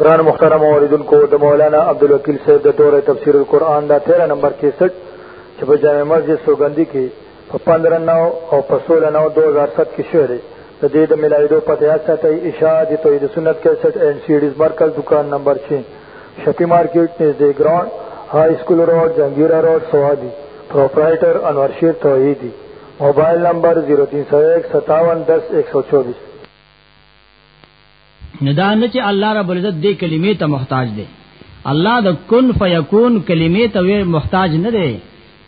گران محترم اوریدن کو د مولانا عبدالوکیل صاحب د دور تفسیر القرآن دا تیرہ نمبر کیسٹ چې په جامع مسجد سوګندی کې په 15 نو او په 16 نو 2007 کې شعر د دې د ملایدو پته یاد ساتي اشاعت توحید سنت کیسټ اینڈ سیډیز مرکز دکان نمبر 6 شپی مارکیټ نږدې ګراوند های سکول روډ جنگیرا روډ سوادی پرپرایټر انور شیر توحیدی موبایل نمبر 03015710124 نه دا نه چې الله رب العزت دې کلمې ته محتاج دی الله د کن فیکون کلمې ته محتاج نه دی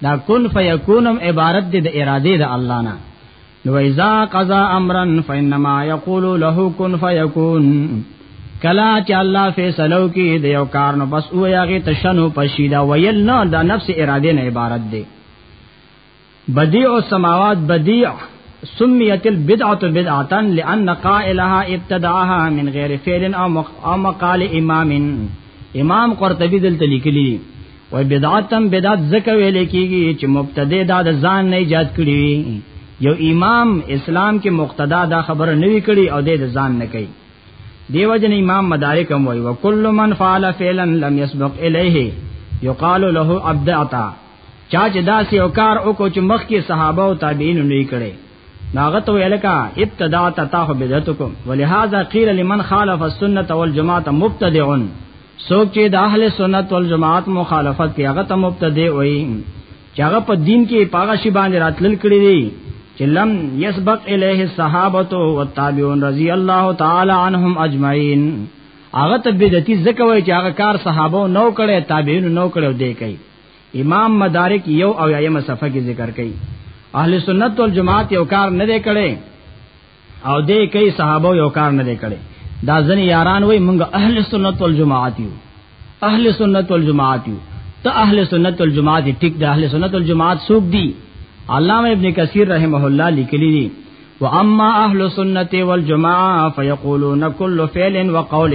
دا کن فیکونم عبارت دی د اراده د الله نه نو اذا قضا امرا فانما یقول له کن فیکون کلا چې الله فیصلو کې د یو کار نو بس او یاغه تشنو پشیدا ویل نه دا نفس اراده نه عبارت دی بدیع السماوات بدیع سمیت البدعه بدعه لان قائلها ابتدعها من غیر فعل او مقال امام امام قرطبی دلته لیکلی و بدعتم بدعت زکه ویل کیږي چې مبتدی دا د ځان نه ایجاد کړی یو امام اسلام کې مقتدا دا خبره نه وی کړی او د ځان نه کوي دیو جن امام مدارک هم وی وکل من فعل فعلا لم يسبق الیه یقال له ابدعتا چا چې داسې او کار وکړو چې مخکې صحابه او تابعین نه کړي ناغه تو الکا ابتدا تتاه بدعتکم ولهذا قيل لمن خالف السنه والجماعه مبتدع سوک چې د اهل سنت والجماعت مخالفت کوي هغه ته مبتدع وایي چې هغه په دین کې پاغه شی باندې راتلل کړی دی چې لم يسبق الیه الصحابه والتابعون رضی الله تعالی عنهم اجمعین هغه ته بدعتي ځکه وایي چې هغه کار صحابه نو کړي تابعین نو کړي دی کوي امام مدارک یو او یایمه صفحه کې ذکر کړي اهل سنت والجماعت یو کار نه دی کړي او دې کوي صحابه یو کار نه دی کړي دا ځنې یاران وای مونږ اهل سنت والجماعت یو اهل سنت والجماعت یو ته اهل سنت والجماعت ټیک د اهل سنت والجماعت سوق دي علامه ابن کثیر رحمه الله لیکلی دي واما اهل سنت والجماعه فیقولون كل فعل وقول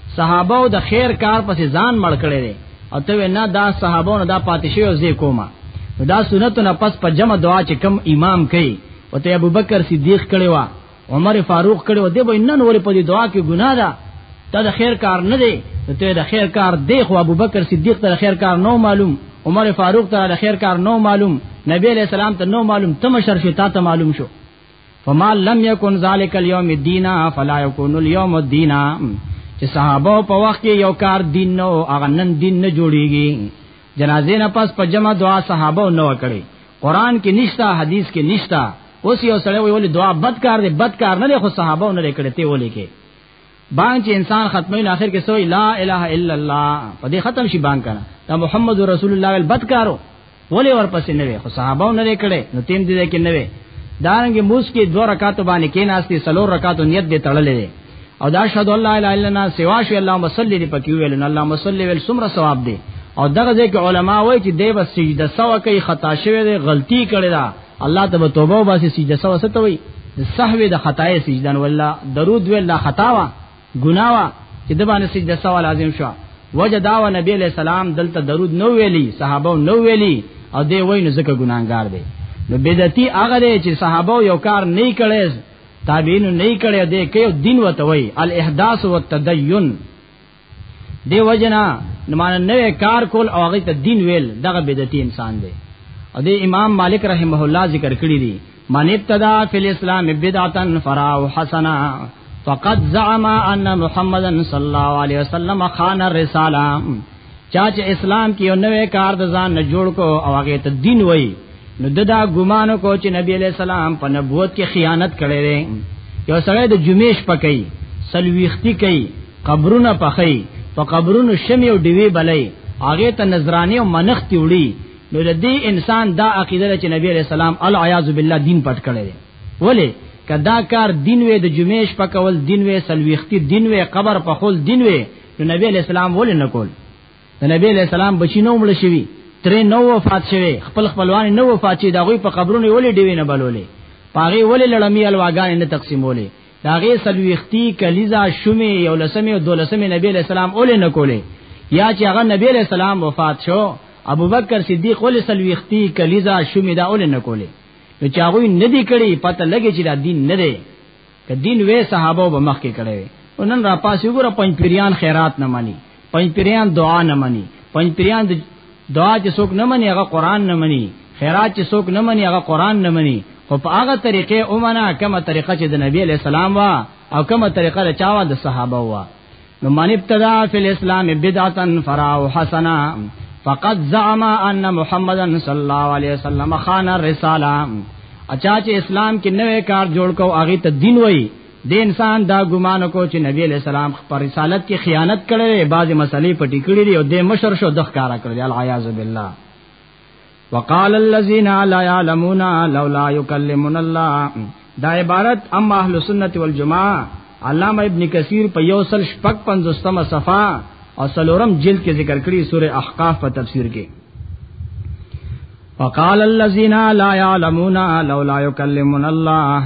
صحابه او د خیر کار پسې ځان مړ کړي دي او ته نه دا صحابه نه دا پاتشي او زی کومه دا سنت نه پس په جمع دعا چې کم امام کوي او ته ابوبکر صدیق کړي وا عمر فاروق کړي و دی به نن ور په دې دعا کې ګناه ده ته د خیر کار نه دی ته د خیر کار دی خو ابوبکر صدیق ته خیر کار نو معلوم عمر فاروق ته د خیر کار نو معلوم نبی علیہ السلام ته نو معلوم تم شرف تا ته معلوم شو فما لم يكن ذلك اليوم الدين فلا يكون اليوم الدين چې صحابه په وخت کې یو کار دین نو هغه نن دین نه جوړیږي جنازې نه پس په جمع دعا صحابه نو کړي قران کې نشتا حدیث کې نشتا اوس یو سړی ویول دعا بد کار دی بد کار نه خو صحابه نه لري کړي ته ولي کې بانګ چې انسان ختمه نه اخر کې سوې لا اله الا الله په دې ختم شي بانګ کنه دا محمد رسول الله ول بدکارو ولې ورپسې نه وي خو صحابه نه لیکړي نو تیم دې کې نه وي دارنګ موس کې دوه رکعات باندې کې ناشتي سلور رکعات نیت دې تړلې او دا شهادت الله الا الا الله سوا شو الله مصلی دې پکې ویل نو الله مصلی ویل سمره ثواب دې او دغه ځکه علما وایي چې دې بس سجده سوا کوي خطا شوی دې غلطي کړې ده الله ته توبه او باسي سجده سو ستوي سهو د خطای سجدان ولا درود ولا خطاوا ګناوا چې د باندې سجده سو لازم شو وجه دا و نبی علیہ السلام دلته درود نو ویلی صحابه نو ویلی او دی وای نو زکه ګناګار دی نو بدعتي هغه دی چې صحابه یو کار نه کړي تابعین نه کړي دی کې دین وته وای الاحداث والتدین دی وجنا نو مان نوې کار کول او هغه ته دین ویل دغه بدعتي انسان دی او دی امام مالک رحمه الله ذکر کړی دی من ابتدا فی الاسلام بدعتا فرا حسنا فقد زعم ان محمدن صلی الله علیه وسلم خان الرساله چا چې اسلام کې یو نوې کار د ځان نه جوړ کو او هغه ته دین وای نو ددا ګمان کو چې نبی علیہ السلام په نبوت کې خیانت کړي یو سره د جمعې شپه کوي سلويختی کوي قبرونه پخی په قبرونو شمی او دیوی بلای هغه ته نظرانی او منخت وړي نو د دې انسان دا عقیده چې نبی علیہ السلام العیاذ بالله دین پټ کړی دی ولی کدا کار دین وې د جمعیش په کول دین وې سلويختی دین وې قبر په خول دین وې نو نبی علیہ السلام ولې نه کول د نبی علیہ السلام بچی نو مړ شوی ترې نو وفات شوی خپل خپلوان نو وفات شي دا غوي په قبرونو ولې دیوی نه بلولې پاغي ولې لړمی الواغان نه تقسیمولې داغه سلويختی کلیزا شومه یو لسمه او دولسمه نبی علیہ السلام اول نه کوله یا چې هغه نبی علیہ السلام وفات شو ابوبکر صدیق ول سلويختی کلیزا شومه دا اول نه کوله نو چې هغه نه دی کړی پته لګی چې دا دین نه دی که دین وې صحابه به مخ کې کړي ونن را پاسې ګوره پنځ پیریان خیرات نه مانی پنځ پیران دعا نه مني پنځ پیران د دعا چې څوک نه مني هغه قران نه مني خیرات چې څوک نه مني هغه قران نه مني خو په هغه طریقې اومنه کومه طریقه چې د نبی علی سلام وا او کومه طریقه چې چاوا د صحابه وا نو من ابتدا فی الاسلام بدعتا فرا حسنا فقد زعم ان محمدن صلی الله علیه وسلم خان الرساله اچھا چې اسلام کې نوې کار جوړ کو هغه ته دین وای د انسان دا ګمان کو چې نبی علیہ السلام پر رسالت کې خیانت کړي بعضی مسلې پټې کړې دي او د مشر شو د ښکارا کړی العیاذ بالله وقال الذين لا يعلمون لولا يكلمنا الله دا عبارت ام اهل سنت والجماعه علامه ابن کثیر په یو سل شپږ پنځوستمه صفه او سلورم جلد کې ذکر کړی سوره احقاف په تفسیر کې وقال الذين لا يعلمون لولا يكلمنا الله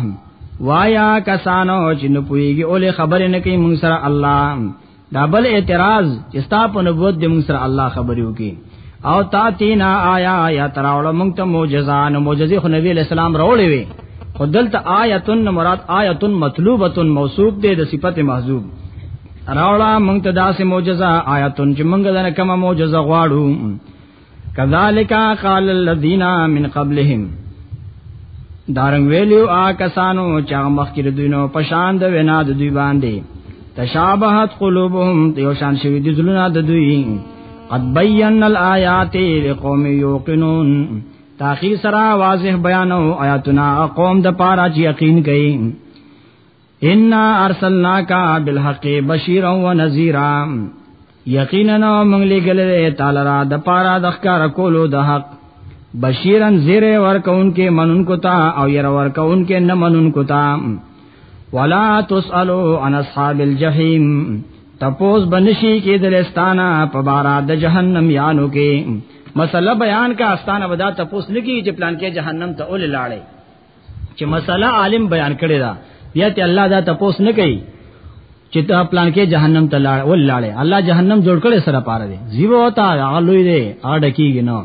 وایا کسانو چې نه پويږي اولې خبرې نه کوي موږ سره الله دا بل اعتراض چې ستا په نبوت د موږ سره الله خبرې وکي او تا تینا آیا یا تراول موږ ته معجزان معجزې خو نبی اسلام راولې وي خدلته آیتن مراد آیتن مطلوبتن موصوف دی د صفت محذوب راولا مونږ ته داسې معجزه آیاتون چې مونږ دنه کومه معجزه غواړو کذالک قال الذين من قبلهم دارنګ ویلو آ کسانو چې مخکې دوی نو پشان د وینا د دوی باندې تشابهت قلوبهم یو شان شوی د زلون د دوی قد بینا الآیات لقوم یوقنون تاخیر سره واضح بیانو آیاتنا قوم د پاره چې یقین کوي ان ارسلناک بالحق بشیرا و نذیرا یقینا موږ لګلې تعالی را د پارا د ښکار کولو د حق بشیرن زیر ورکون کې منون کو تا او ير ورکون کې نه منون کو تا ولا تسالو عن اصحاب الجحیم تپوس بنشي کې د لستانا په بارا د جهنم یانو کې مسله بیان کا استانه ودا تپوس نکی چې پلان کې جهنم ته اول لاړې چې مسله عالم بیان کړی دا بیا ته الله دا تپوس نه کوي چې ته پلان کې جهنم ته لاړ ولاړې الله جهنم جوړ کړي سره پاره دی زیو تا هغه لوی دی اړ کیږي نو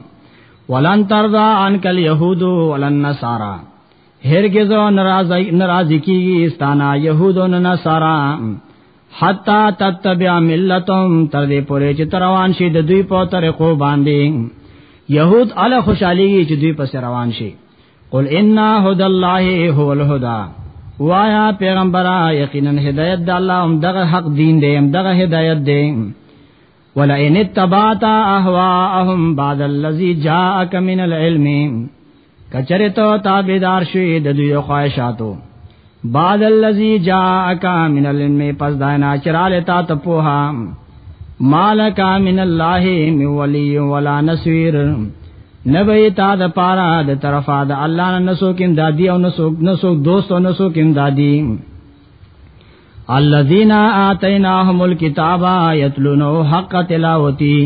ولن ترضا ان کل یهود ولن نصارا هرگز ناراضی ناراضی کیږي استانا یهود او نصارا حتا تتبع ملتهم تر دې پورې چې روان شي د دوی په طریقو باندې يهود اله خوشاليږي چې دوی پس روان شي قل ان هدى الله هو الهدى وایا پیغمبره یقینا هدایت د الله هم دغه حق دین دی هم دغه هدایت دی ولئن اتبعت اهواهم بعد الذي جاءك من العلم کچره ته تابعدار شوی د دوی خواهشاتو بعد الذي جاءك من العلم پس دانا چراله تا ته پوها مالک من الله من ولي ولا نصير نبی تا د پارا د طرفا د الله نه نسو کیم دادی او نسو نسو دوست او نسو کیم دادی الذين آتيناهم الكتاب يتلونه حق تلاوتي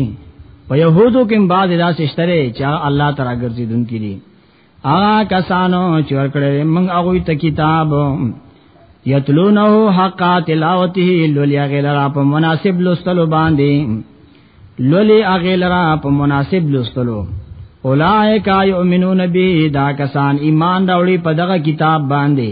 په يهودو کې بعض داسې شتره چې الله تعالی ګرځیدونکي دي هغه کسانو چې ورکړې موږ هغه ته کتاب یتلونه حق تلاوته لولیا غلرا په مناسب لوستلو باندې لولی اغلرا په مناسب لوستلو اولائک یؤمنون به دا کسان ایمان راوړي په دغه کتاب باندې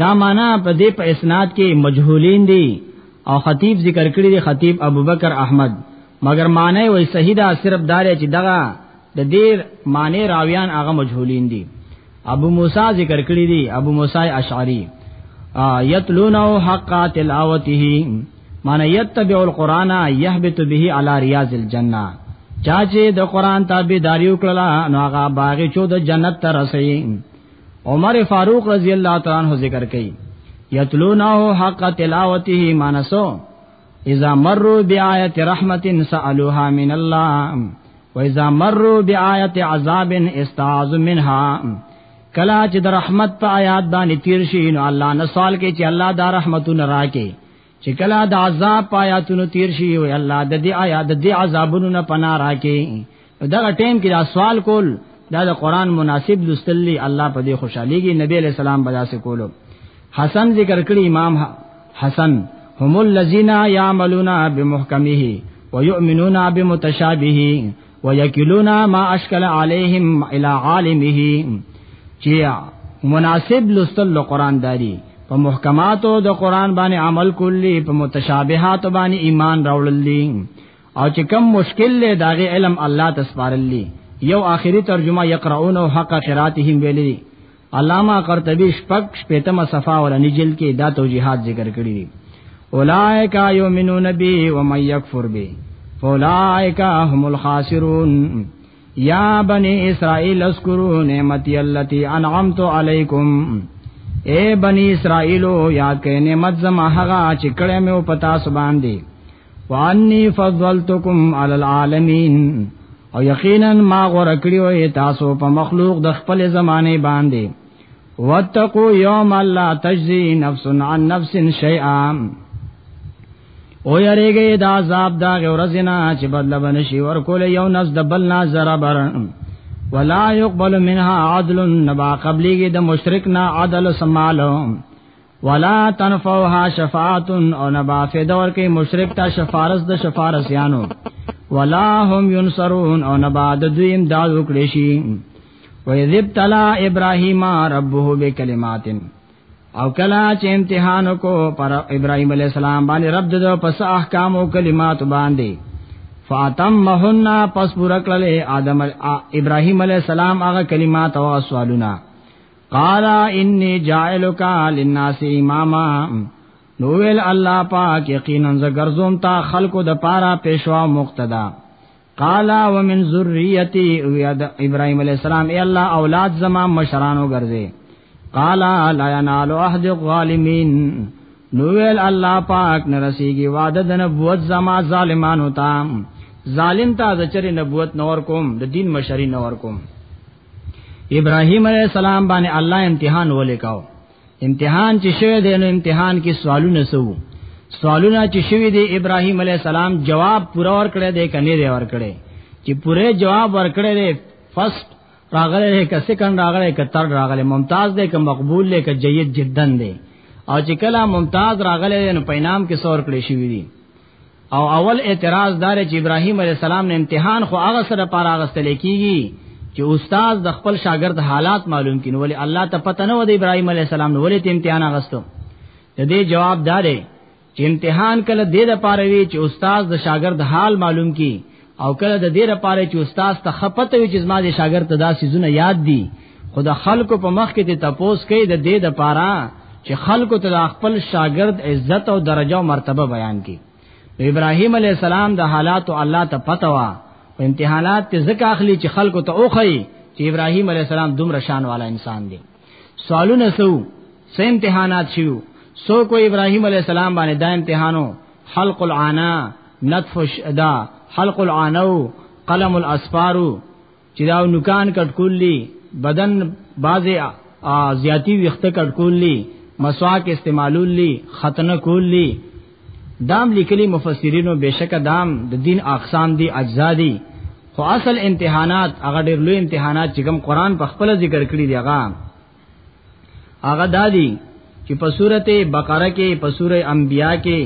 دا معنا په دې په اسناد کې مجهولین دي او خطیب ذکر کړی دی خطیب ابوبکر احمد مگر معنی وای صحیح دا صرف دار چې دغه د دې معنی راویان هغه مجهولین دي ابو موسی ذکر کړی دی ابو موسی اشعری یتلونه حق تلاوته معنی یتبع القرآن یهبط به علی ریاض الجنه چا چې د قران تابعداري وکړه نو هغه باغ چې د جنت ته رسي عمر فاروق رضی الله تعالی عنہ ذکر کړي یتلونه حق تلاوته مانسو اذا مروا بیاات رحمت سالوها من الله واذا مروا بیاات عذاب استعاذ منها کلا چې د رحمت په آیات باندې تیر شي نو الله نه سوال کوي چې الله دا رحمتونه راکې چې کله د عذاب پایاتونو تیر شي او الله د دې آیا د دې عذابونو نه پناه راکې دا ټیم کې دا سوال کول دا د قران مناسب لستلی الله په دې خوشاليږي نبی علیہ السلام بدا سے کولو حسن ذکر کړی امام حسن هم الذين يعملون بمحكمه ويؤمنون بمتشابهه ويكلونا ما اشكل عليهم الى عالمه چې مناسب لستل قرآن داري په محکماتو د قرآن باندې عمل کولی په متشابهات باندې ایمان راوړل دي او چې کم مشکل له داغه علم الله تسپارلی یو آخري ترجمه یقرؤون حق قراتهم ویلي علامه قرطبی شپږ شپېتمه صفه او نجل کې دا توجیهات ذکر کړی دي اولائک یؤمنون بی و من یکفر بی فاولائک هم الخاسرون یا بنی اسرائیل اذکروا نعمتی التي انعمت علیکم اے بنی اسرائیلو یاد کړئ نعمت زما هغه چې کړه مې او پتا سبان دی وانی فضلتکم علی العالمین او یقینا ما غور کړی وې تاسو په مخلوق د خپل زمانه باندې واتقوا یوم لا تجزی نفس عن نفس شیئا او یریږي دا عذاب دا غورزنا چې بدل بنشي ورکول یو نس د بل نه زرا بر ولا يقبل منها عدل نبا قبليږي د مشرک نه عدل سمالو ولا تنفعها شفاعت او نبا فیدا ور کوي مشرک ته شفارس د شفارس یانو ولا هم ينصرون او نبا د دوی امداد وکړي شي وَإِذِ ابْتَلَى إِبْرَاهِيمَ رَبُّهُ بِكَلِمَاتٍ او کلا چې امتحان کو پر ابراهيم عليه السلام باندې رب د پس احکام او کلمات باندې فاتمهن پس پورا کړل آدم ابراهيم عليه السلام هغه کلمات او سوالونه قال انی جاعلک للناس اماما نو ویل الله پاک یقینا ز ګرځوم تا خلقو د پاره پیشوا مقتدا قالا ومن ذریتی ویاد ابراهیم علی السلام ای الله اولاد زما مشرانو ګرځي قالا لا ینال عهد الظالمین نو ویل الله پاک نرسیږي وعده د نبوت زما ظالمانو ته ظالم ته ذچر نبوت نور کوم د دین مشری نور کوم ابراهيم عليه السلام باندې الله امتحان ولیکاو امتحان چې شوه دی نو امتحان کې سوالونه سو سوالونه چې شوه دی ابراهيم عليه السلام جواب پورا ور کړی دی کني دی ور کړی چې پوره جواب ور کړی دی فرست راغله دی که سکند راغله که تر راغله ممتاز دی که مقبول دی که جيد جدا دی او چې کله ممتاز راغله نو پینام کې سور کړی شوی دی او اول اعتراض دار چې ابراهيم عليه السلام نه امتحان خو هغه سره پار اغستل کیږي چې استاد د خپل شاګرد حالات معلوم کین ولی الله ته پته نه و د ابراهيم عليه السلام نو ولې ته امتحان اغستو د دې جواب دار چې امتحان کله د دې لپاره وی چې استاد د شاګرد حال معلوم کړي او کله د دې لپاره چې استاد ته خپته وي چې زما د شاګرد ته دا سيزونه یاد دي خو د خلکو په مخ کې ته تپوس کوي د دې لپاره چې خلکو ته خپل شاګرد عزت او درجه او مرتبه بیان کړي ابراهيم عليه السلام د حالات الله ته پته وا په امتحانات ته ځکه اخلي چې خلکو ته اوخی چې ابراهيم عليه السلام دومره شان والا انسان دی سوالونه سو سه امتحانات شیو سو کو ابراهيم عليه السلام باندې دا امتحانو حلق العانا نطف الشدا حلق العانو قلم الاسفارو چې دا نوکان کټکولي بدن بازه زیاتی وخت کټکولي مسواک استعمالولي ختنه کولی دام لیکلی مفسرینو بشک دام د دا دین اقسام دی اجزا دی خو اصل امتحانات هغه ډېر لوی امتحانات چې کوم قران په خپل ذکر کړی دی هغه هغه دادی چې په سورته بقره کې په سوره انبیاء کې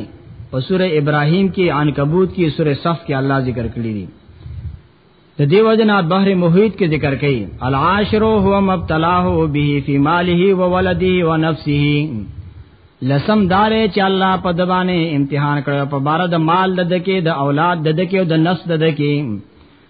په سوره ابراهیم کې عنکبوت کې سوره صف کې الله ذکر کړی دی د دیو جنا بحر محیط کې ذکر کړي العاشر هو مبتلاه به فی ماله و ولده و نفسه لسم دار چې الله په دبانې امتحان کړو په بار د مال د دکې د اولاد د دکې او د نفس د دکې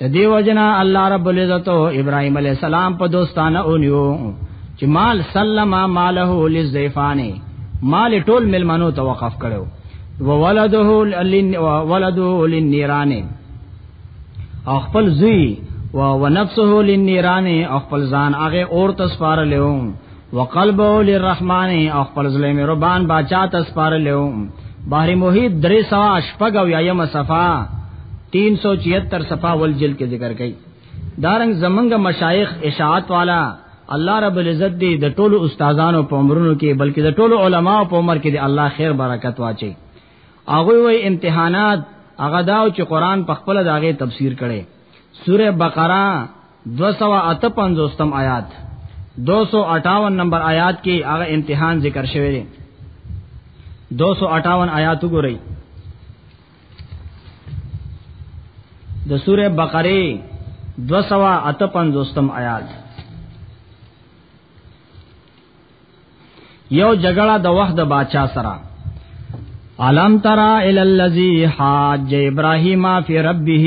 د دې وجنا الله رب العزت او ابراهيم عليه السلام په دوستانه اونیو چې مال سلم ماله للزيفانه مال ټول ملمنو ته وقف کړو وولده ولده للنيران او خپل زوی او نفسه للنيران او خپل ځان هغه اور تسفار لوم وقلبه للرحمن او خپل زلیم ربان باچا تسپار لیو بحر محیط درې سوا شپږ او یایم صفا 376 صفا ول جلد کې ذکر کړي دارنګ زمنګ مشایخ اشاعت والا الله رب العزت دې د ټولو استادانو په عمرونو کې بلکې د ټولو علماو په عمر کې دې الله خیر برکت واچي هغه وی امتحانات هغه داو چې قران په خپل داغه تفسیر کړي سوره بقره 258 تم آیات 258 نمبر آیات کې هغه امتحان ذکر شوی دی 258 آیات وګورئ د سوره بقره 258 تم آیات یو جګړه د وخت د باچا سره علم ترا ال الذی حاج ابراهیم فی ربه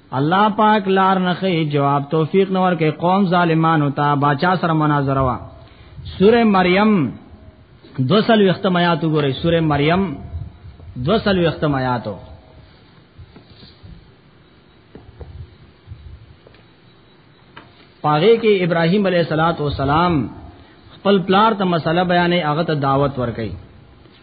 الله پاک لار نه خي جواب توفیق نور کې قوم ظالمانو ته باچا سره مناظره وا سوره مریم دوسل وختم آیات وګورئ سوره مریم دوسل وختم آیاتو پاغه کې ابراهيم عليه صلوات و سلام خپل پلار ته مسله بیانې هغه ته دعوت ورکړي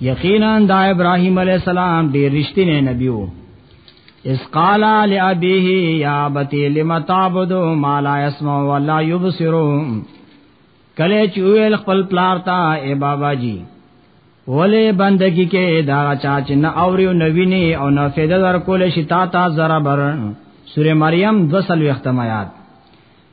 یقینا دا ابراهیم علی السلام ډیر رښتینی نبی وو اس قال لابیه یا بتی لم تعبد ما لا يسمع ولا يبصر کله چې ویل خپل پلار ته اے بابا جی ولې بندگی کې دا چا چې نه اوري او نه ویني او نه فایده در کول شي تا تا زرا بر سوره مریم 200 ختم آیات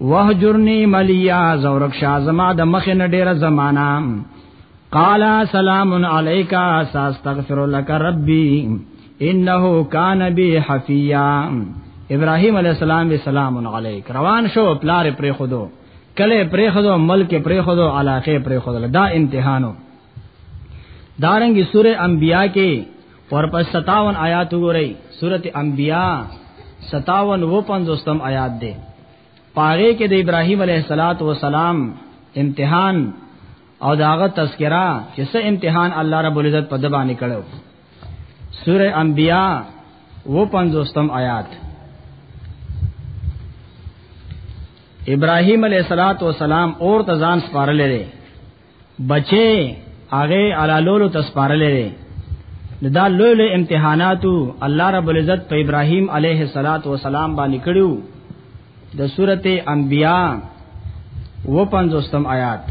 وهجرنی ملیا زورک شاه زما د مخ نه ډیره زمانہ قال سلام علیک استغفر لك ربی انه کان بی حفیا ابراهیم علی السلام به سلام علیک روان شو پلار پر خودو کله پر خودو ملک پر خودو علاقه پر خودو دا امتحانو دارنګي سوره انبیاء کې ورپس 57 آیات وګورئ سورته انبیاء 57 و 50 آیات دی پاره کې د ابراهیم علیه الصلاۃ والسلام امتحان او داغه تذکرہ چې څه امتحان الله رب العزت په د باندې کړو سوره انبیاء و 50 آیات ابراهیم علیه الصلاۃ والسلام اور تزان سپارلې بچي هغه علالولو تسپارلې ده دا لوی لوی امتحاناتو الله رب العزت په ابراهيم عليه صلوات و سلام باندې کړیو د سورته انبیاء و پنځوستم آیات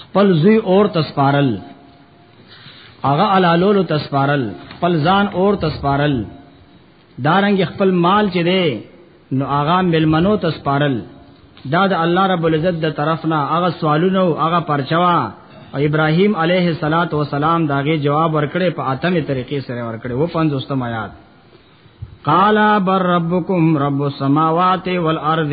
خپل زوی اور تسپارل هغه علالولو تسپارل خپل ځان اور تسپارل دارنګ خپل مال چې دی نو هغه ملمنو ته سپارل دا د الله رب العزت د طرف نه هغه سوالونه او هغه پرچوا او ابراهيم عليه صلوات و سلام داغه جواب ورکړي په اتمه طریقې سره ورکړي و 50 آیات قال بر ربکم رب السماوات والارض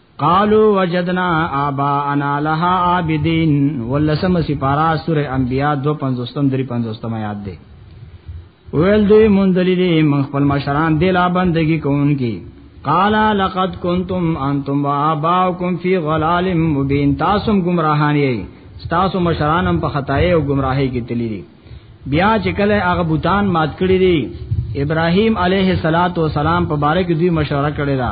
قالو وجدنا آباءنا لها عابدین ولسم سپارا سوره انبیاء 250 درې 50 یاد دی ویل دوی مندلی دی من خپل مشران دی لا بندگی کوونکی قالا لقد کنتم انتم وآباؤکم فی غلال مبین تاسم گمراهان یې تاسو مشرانم په خطای او گمراهی کې تللی دي بیا چې کله هغه بوتان مات کړی دي ابراهیم علیه الصلاۃ والسلام په باره کې دوی مشوره کړی دا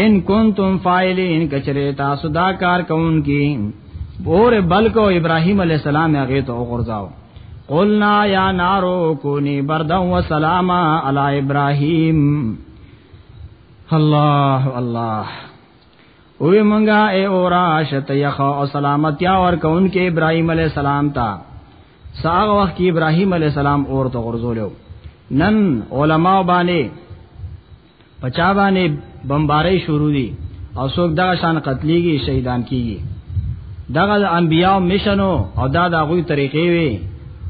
ان کنتم فاعلین کچره تاسو دا کار کوونکی اور بلکو ابراهیم علی السلام هغه ته وغورځاو قلنا یا نارو کونی بردا و سلاما علی ابراهیم الله الله وی منګه ای اورا شت یخ او سلامتی اور کون کې ابراهیم علی السلام تا ساغ وخت کې ابراهیم علی السلام اور ته غرزولیو نن علما باندې پچا باندې بمباري شروع دي او څوک دغه شان قتلېږي شهیدان کیږي دغه د انبیاء مشنو او دا د غوي طریقې وي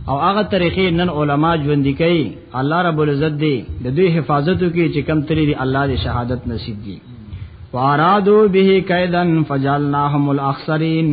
او هغه طریقې نن علما ژوند کوي الله رب العزت دې د دوی حفاظت کوي چې کم تری دي الله دې شهادت نصیب دي وارادو به کیدن فجلناهم الاخسرین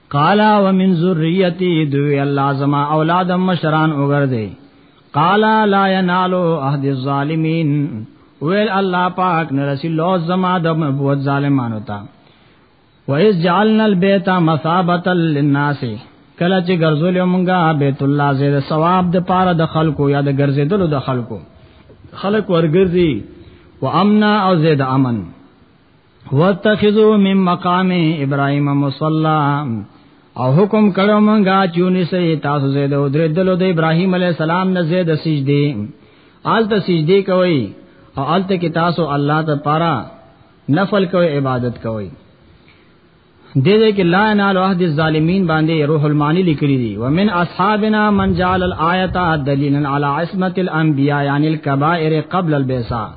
قالا ومن ذریتی دوی الله زما اولاد مشران وګرځي قالا لا ینالو عهد الظالمین ویل الله پاک نه رسول الله زما د مبوت ظالمانو ته وَإِذْ جَعَلْنَا الْبَيْتَ مَثَابَةً لِلنَّاسِ کله چې ګرځول مونږه بیت الله زید ثواب د پاره د خلکو یا د ګرځیدلو د خلکو خلک ورګرځي و امنا او زید امن واتخذو من مقام ابراهیم مصلا او حکم کړو مونږه چونی سي تاسو زید او درې دلو د ابراهیم علی السلام نه زید سجدي آلته سجدي کوي او آلته کې تاسو الله ته پارا نفل کوي عبادت کوي دې دې کې لا نال عهد الظالمین باندې روح المانی لیکلي دي ومن اصحابنا من جعل الايه دلیلا علی عصمت الانبیاء یعنی الكبائر قبل البعثه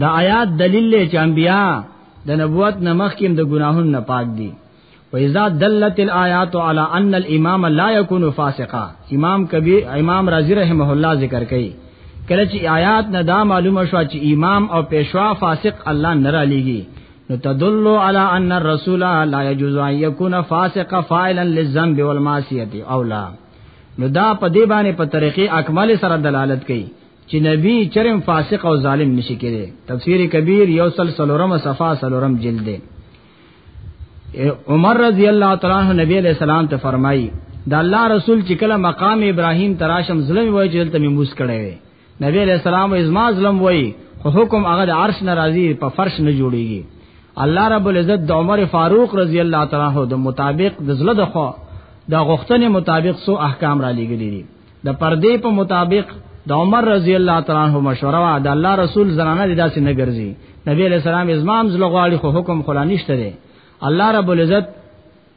دا آیات دلیل له چې انبیا د نبوت نمخ کې د ګناهونو نه پاک دي و اذا دلت الايات على ان الامام لا يكون فاسقا امام کبیر امام رازی رحمه الله ذکر کوي کله چې آیات نه دا معلومه شو چې امام او پیشوا فاسق الله نه را لېږي نو تدل على ان الرسول لا يجوز ان يكون فاسقا فاعلا للذنب والمعصيه او لا نو دا په دې باندې په طریقې اکمل سره دلالت کوي چې نبی چرم فاسق او ظالم نشي کېږي تفسیر کبیر یو سل سلورم صفه سلورم جلد دی عمر رضی الله تعالی عنہ نبی علیہ السلام ته فرمایي دا الله رسول چې کله مقام ابراهیم تراشم ظلم وای چې دلته مې موس کړی وي نبی علیہ السلام ازما ظلم وای خو حکم هغه د عرش ناراضي په فرش نه جوړیږي الله رب العزت د عمر فاروق رضی الله تعالی عنہ د مطابق د زړه د خو د غختنې مطابق سو احکام را لګیلي دي د پردې په مطابق د عمر رضی الله تعالی عنہ مشوره وا د الله رسول زنانه د داسې نه ګرځي نبی علیہ السلام ازمام زلغواړي خو حکم خلا نشته دی الله رب العزت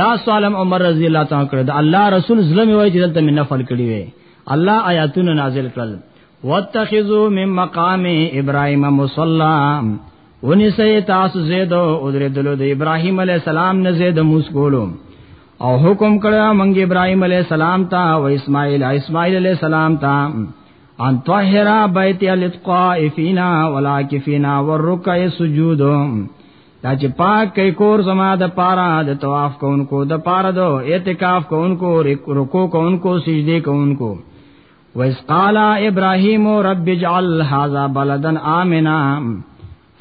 دا سوالم عمر رضی الله تعالی کړه دا الله رسول ظلم وای چې دلته من نفل کړی وی الله آیاتونه نازل کړل واتخذوا من مقام ابراهیم مصلا ونسه تاسو زید او درې دلو د ابراهیم علی السلام نه زید موس کولو او حکم کړه مونږ ابراهيم عليه السلام ته او اسماعيل اسماعيل عليه السلام ته ان طاهرا بيت الاتقائفين ولعاكفين والركع السجود دا چې پاک کوي کور زما د پاره د طواف کوونکو د پاره دو اعتکاف کوونکو رکوع کوونکو سجدي کوونکو وَإِذْ قَالَ إِبْرَاهِيمُ رَبِّ اجْعَلْ هَذَا بَلَدًا آمِنًا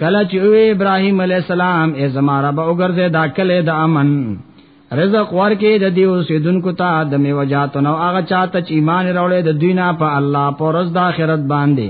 کله چې ابراهيم عليه السلام ای زما رب وګرځي دا کله د امن رزق ورکې د دې اوسیدونکو ته د میوجاتو نو هغه چاته چې ایمان راوړي د دوی نه په الله پر ورځ د آخرت باندې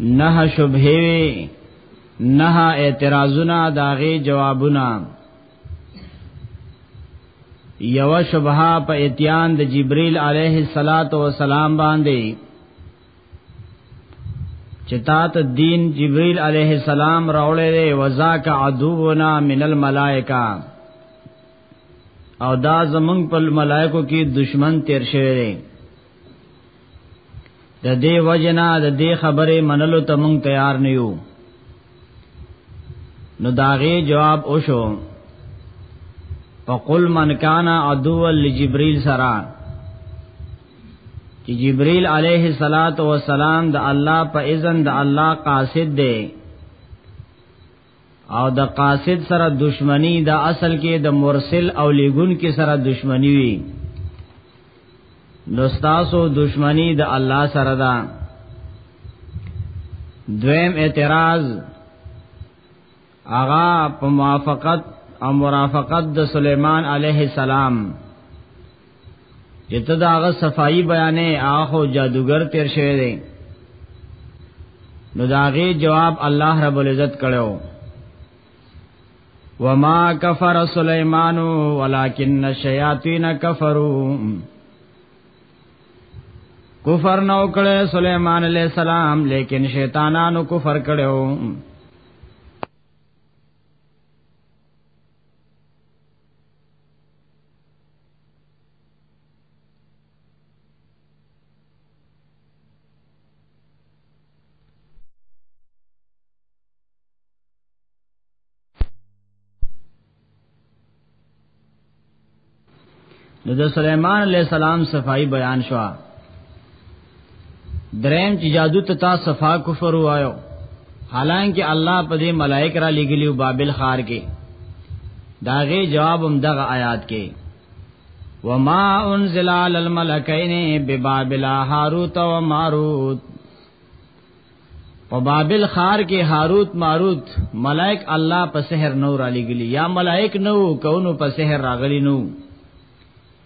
نه شبهه وی نه اعتراضونه داغه جوابونه یو شبهه په اتیان د جبرئیل علیه الصلاۃ والسلام باندې چتات دین جبرئیل علیه السلام راولې دی وزاک عدونا من الملائکه او دا زمنګ په ملائکو کې دشمن تیر شوی دی د دې وجنا د دې خبرې منلو ته مونږ تیار نه یو نو داغه جواب وشو فقل من کان عدو لجبريل سرا چې جبريل عليه الصلاه والسلام د الله په اذن د الله قاصد دی او د قاصد سره دشمنی د اصل کې د مرسل او لګون کې سره دشمنی وي نو تاسو دشمنی د الله سره ده دویم اعتراض اغا په موافقت او مرافقت د سليمان عليه السلام یته داغه صفائی بیانې اخو جادوګر تیر شوی دی نو داغه جواب الله رب العزت کړو وما کفر سليمان ولكن الشياطين كفروا کفر نو کړه سليمان عليه السلام لیکن شیطانانو کفر کړو نو د سليمان عليه السلام صفائی بیان شوه دریم چې جادو ته تا صفا کفر وایو حالانکه الله په دې ملائک را لګلی او بابل خار کې داغه جواب هم دغه آیات کې وما انزل على الملكين ببابل هاروت و ماروت په بابل خار کې هاروت ماروت ملائک الله په سحر نور علی ګلی یا ملائک نو کونو په سحر راغلی نو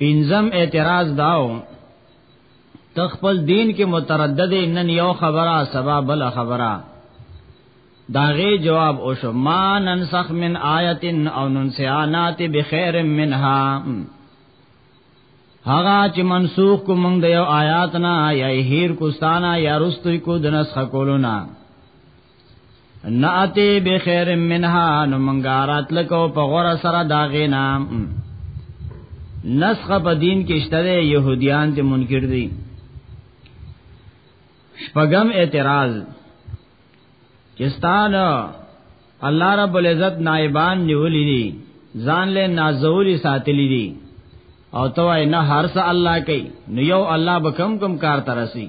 پنځم اعتراض داو تخپل دین کې متردد نن یو خبره سبا بل خبره داغه جواب او شو ما ننسخ من آیت او ننسیانات بخیر منها هغه چې منسوخ کو موږ د یو آیات نه یا هیر کوستانا یا رستوي کو د نسخ کولو نه ناتی بخیر منها نو منګه راتل کو په غره سره دا غینا نسخ په دین کې شته يهوديان ته منکر دي شپغم اعتراض چستان الله رب العزت نائبان نیولې دي ځان له نازوري ساتلې دي او توای نه هر څه الله کوي نو یو الله به کم کم کار ترسي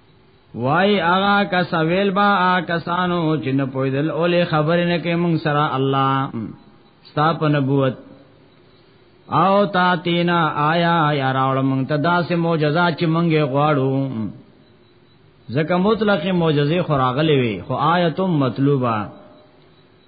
وای هغه کس ویل با کسانو چې نه پویدل اولې خبرې نه کې مونږ سره الله ستا په نبوت او تا تینا آیا یا راول مونږ ته داسې معجزه چې مونږه غواړو ځکه مطلق معجزه خراغلې وي خو آیتم مطلوبه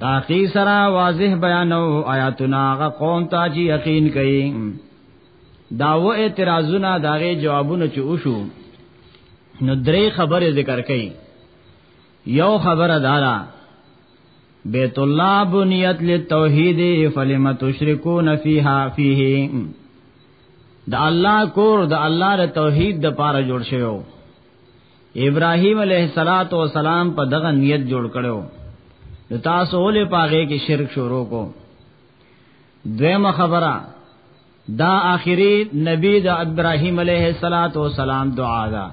تاقی سرا واضح بیانو آیاتنا غا قوم تا چی یقین کئی داو اعتراضونا داغی جوابونا چی اوشو نو درې خبره ذکر کړي یو خبره دارا بیت الله بنیت للتوحید فلم تشركون فیها فیه د الله کور د الله د توحید د پاره جوړ شوی ابراهيم عليه صلوات و سلام په دغه نیت جوړ کړو نو تاسو ولې پاغه کې شرک شروع کو دویمه خبره دا آخري نبی د ابراهيم عليه صلوات و سلام دعا ده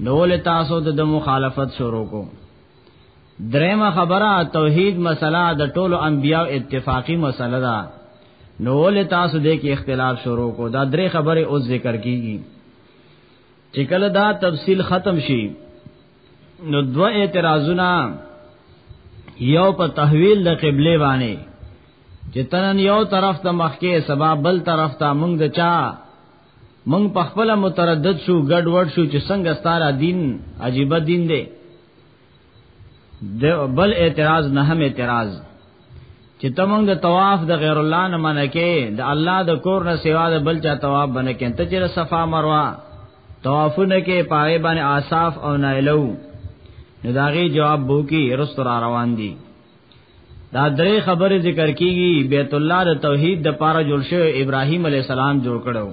نو ولې تاسو د مخالفت شروع کو دریمه خبره توحید مسله د ټولو انبیاء اتفاقی مسله ده نو ولې تاسو دې کې اختلاف شروع کو دا درې خبره اوس ذکر کیږي چې کله دا تفصیل ختم شي نو دو اعتراضونه یو په تحویل د قبله باندې چې تنن یو طرف ته مخکې سبا بل طرف ته مونږ د چا مونږ په خپل متردد شو ګډ وډ شو چې څنګه ستاره دین عجیب دین دی د بل اعتراض نه هم اعتراض چې تمنګ د طواف د غیر الله نه منکه د الله د کور نه سوا د بل چا طواف باندې کېنته چې صفا مروه طوافونه کې پاره باندې آصاف او نایلو نو داغي جواب بو کې رست را روان دي دا درې خبرې ذکر کیږي بیت الله د توحید د پاره جوړ شوی ابراهیم علی السلام جوړ کړو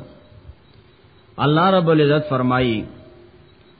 الله رب العزت فرمایي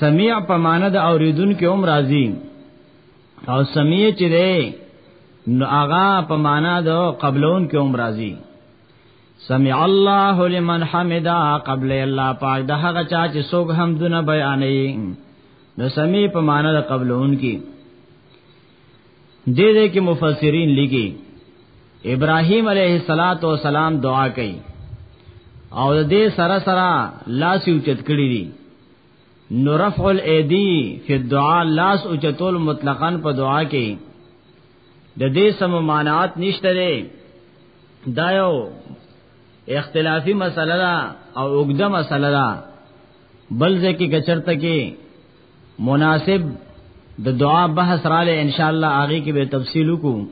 سمیع په معنی د اوریدون کې هم راځي او سمیع چې دی نو هغه په معنا د قبلون کې عمر راځي سمع الله لمن حمدا قبل الله پاک د هغه چا چې څوک حمدونه بیانې نو سمع په معنا د قبلون کې دې دې کې مفسرین لګي ابراهیم علیه الصلاۃ والسلام دعا کوي او دې سره سره لاس اوچت کړی دي نو رفع الایدی فی الدعاء لاس او چتول مطلقاً په دعا کې د دې سم معنات نشته دی دا یو اختلافی مسله ده او وګده مسله ده بل ځکه کچرته کې مناسب د دعا بحث را لې ان شاء الله هغه کې به تفصیل وکړو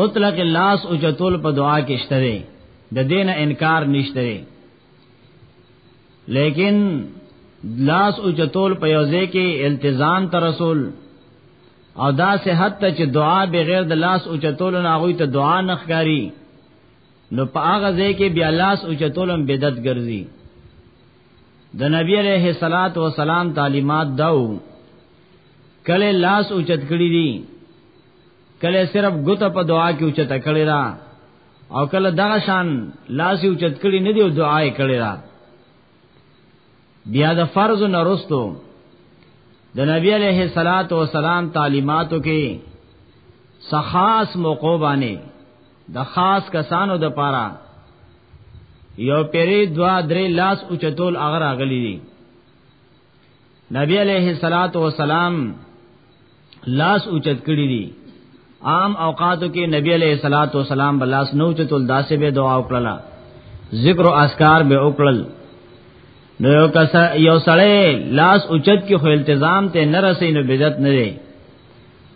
مطلق لاس او چتول په دعا کې شته د دین انکار نشته لیکن لاس او چتول په یوځای کې التزام تر رسول او دا سه حتی چې دعا بغیر د لاس او چتول نه غوي ته دعا نخکاری نو په هغه ځای کې بیا لاس او چتولم بدعت ګرځي د نبی عليه صلوات و سلام تعلیمات داو کله لاس او چت کړی دي کله صرف غوته په دعا کې او چت کړی را او کله دغه شان لاس یو چت کړي نه دی او دعا یې کړې ده بیا د فرض نه رستو د نبی علیه الصلاۃ والسلام تعلیماتو کې سخاص موقو باندې د خاص کسانو د پاره یو پیری دوا درې لاس اوچتول اگر اغلی دي نبی علیہ الصلات والسلام لاس اوچت کړی دی عام اوقاتو کې نبی علیہ الصلات والسلام بلاس نو چتول داسې به دعا وکړه ذکر او اسکار به وکړل نو یو کس یو سړی لاس اوچت کې خو التزام ته نه رسې نو بدعت نه دی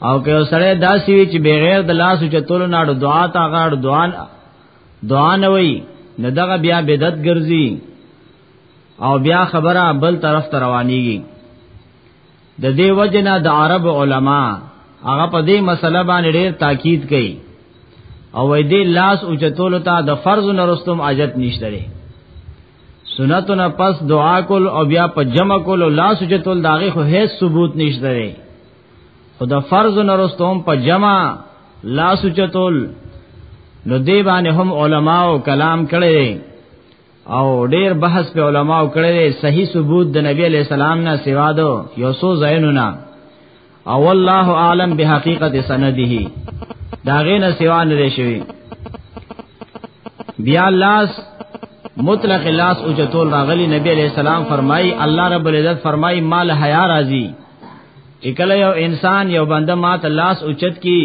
او که یو سړی داسې وي چې بغیر د لاس اوچتولو نه دعا تا غاړ دعا دعا نه وي نو دغه بیا بدعت ګرځي او بیا خبره بل طرف ته روانيږي د دې وجنه د عرب علما هغه په دې مسله باندې ډېر تاکید کوي او وای دې لاس او چتول ته د فرض نرستم اجت نشته لري سنت نه پس دعا کول او بیا په جمع کول او لاس او چتول داغه خو هیڅ ثبوت نشته لري خو د فرض نرستم په جمع لاس او چتول نو دې باندې هم علما او کلام کړي او ډیر بحث په علماو کړی صحیح ثبوت د نبی علی السلام نه سوا دو یو سو زینونا او والله عالم بحقیقت سنده دا غینه سوا نه شوی بیا لاس مطلق لاس او چتول راغلی نبی علیہ السلام فرمای الله رب العزت فرمای مال حیا راضی چې کله یو انسان یو بنده مات لاس اوچت کی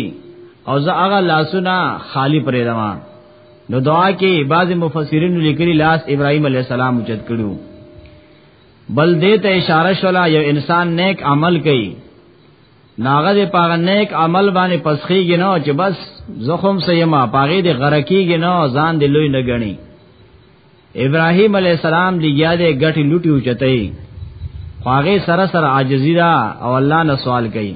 او زه هغه لاسونه خالی پرې روان نو دعا کې بعض مفسرین لیکلي لاس ابراهیم علی السلام اوچت کړو بل دې ته اشاره شولا یو انسان نیک عمل کوي ناغه دې پاغه نیک عمل باندې پسخیږي نه چې بس زخم سیما پاغه دې غرقیږي نه ځان دې لوی نه غني ابراهیم علی السلام لګیا دې غټي لوټي اوچتای خواغه سره سره عاجزی دا او الله نه سوال کوي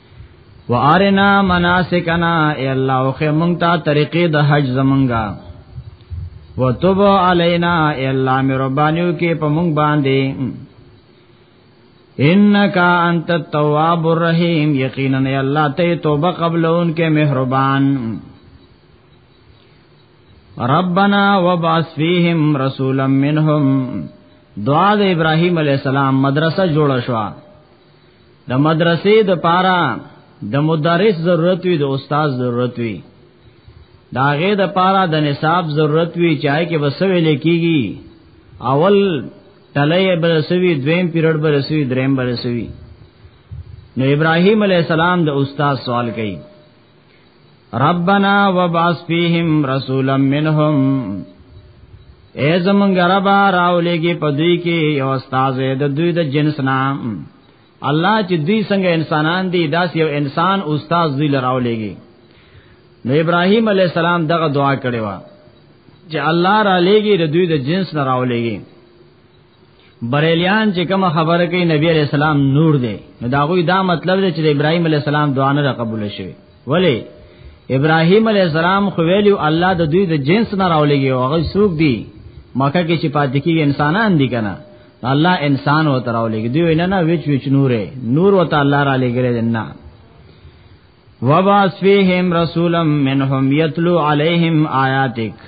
وارنا مناسکنا ای الله او خه مونږ ته طریقې د حج زمونږه وتوب علینا ای الله مې ربانیو کې په مونږ باندې انک انت التواب الرحیم یقینا ای الله ته توبه قبلون کې مهربان ربنا وبعث فیهم رسولا منهم دعا د ابراهیم علی السلام مدرسه جوړه شوه د مدرسې د پاره د مدرس ضرورت وي د استاد ضرورت وي دا غې د پاره د نصاب ضرورت وي چاهي کې بسوي لیکيږي اول تلې برسوي دویم پیریډ برسوي دریم برسوي نو ابراهيم عليه السلام د استاد سوال کوي ربنا وبعث فيهم رسولا منهم اے زمونږ ربا راولېږي په دوی کې یو استاد د دوی د جنس نام الله چې دوی څنګه انسانان دي داس یو انسان استاد دوی لراولېږي نو ابراهيم عليه السلام دغه دعا کړې و چې الله را لېږي د دوی د جنس نه راولېږي بریلیان چې کوم خبره کوي نبی علیہ السلام نور دی نو دا غوی دا مطلب دی چې ابراهیم علیہ السلام دعا نه قبول شي ولی ابراهیم علیہ السلام خو ویلو الله د دوی د جنس نه راولېږي او هغه څوک دی مکه کې چې پاتې کیږي انسانان دي کنه الله انسان و تراولېږي دوی نه نه وچ وچ نورې نور وته الله را لېګره نه وباس فیهم رسولا منهم یتلو علیهم آیاتک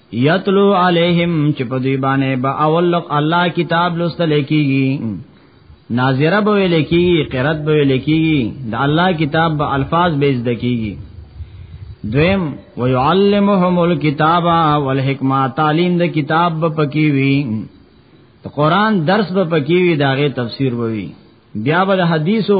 یتلو علیہم چې په دوی باندې با اولق الله کتاب لوستل کیږي ناظره به ویل کیږي قرات به ویل کیږي د الله کتاب به الفاظ به زده کیږي دویم ويعلمهم الكتاب والحکمه تعلیم د کتاب به پکی وی د قران درس به پکی وی داغه تفسیر به وی بیا به حدیثو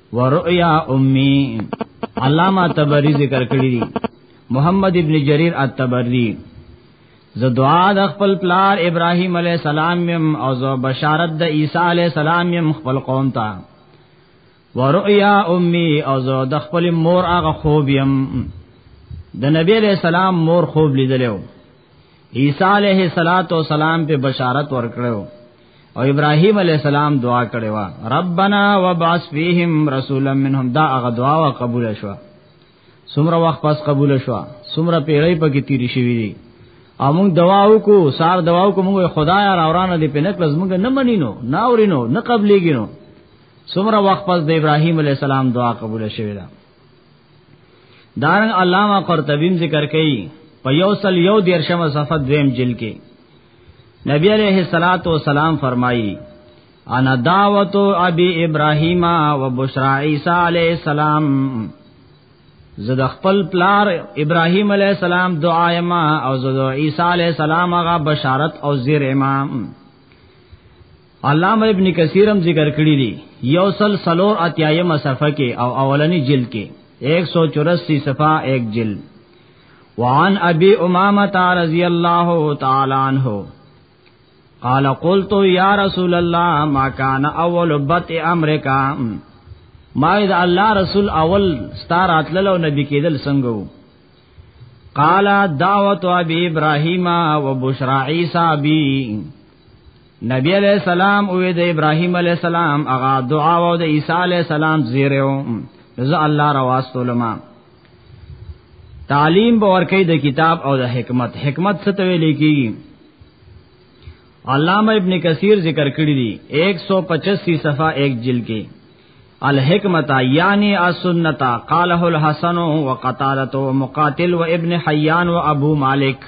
ورؤيا امي علامه تبری ذکر کړی دی محمد ابن جرير التبری ز دعا د خپل پلار ابراهيم عليه السلام يم او ز بشارت د عيسى عليه السلام يم خپل قوم ته ورؤيا امي او ز د خپل مور هغه خوب يم د نبی عليه السلام مور خوب لیدلو عيسى عليه السلام په بشارت ورکړو او ابراهيم عليه السلام دعا کړې وا ربنا وبعث فيهم رسولا منهم دا هغه دعا وا قبول شو سمره وخت پس قبول شو سمره پیړۍ پکې تیری شوې دي او موږ دعا وکړو سار دعا وکړو موږ خدای را ورانه دې په نکلس موږ نه منینو نه اورینو نه قبلېګینو سمره وخت پس د ابراهيم عليه السلام دعا قبول شوې ده دارنګ علامہ قرطبی ذکر کړي په یو سل یو دیرشمه صفحه دویم جلد کې نبی علیہ الصلات والسلام فرمایي انا دعوت ابي ابراهيم و بشرا عيسى عليه السلام زد خپل پلار ابراهيم عليه السلام دعا ما او زد عيسى عليه السلام هغه بشارت او زیر امام علامه ابن کثیر هم ذکر کړی دی یوصل سلور اتیایمه صفحه کې او اولنی جلد کې 184 صفحه 1 جلد وعن ابي امامه رضي الله تعالى عنه قال قلت يا رسول الله ما كان اول بت امرك ما اذا الله رسول اول ستار اتللو نبی کېدل څنګه قال دعوت ابي ابراهيم وبشرى عيسى بي نبی علیہ السلام او د ابراهیم علیہ السلام هغه دعا او د عیسی علیہ السلام زیره او ز الله رواستولما تعلیم به ورکې د کتاب او د حکمت حکمت څه ته ویل کیږي علامہ ابن کثیر ذکر کړی دی 185 صفحه 1 جلد کې الحکمت یعنی السنت قاله الحسن وقتاده ومقاتل وابن حیان وابو مالک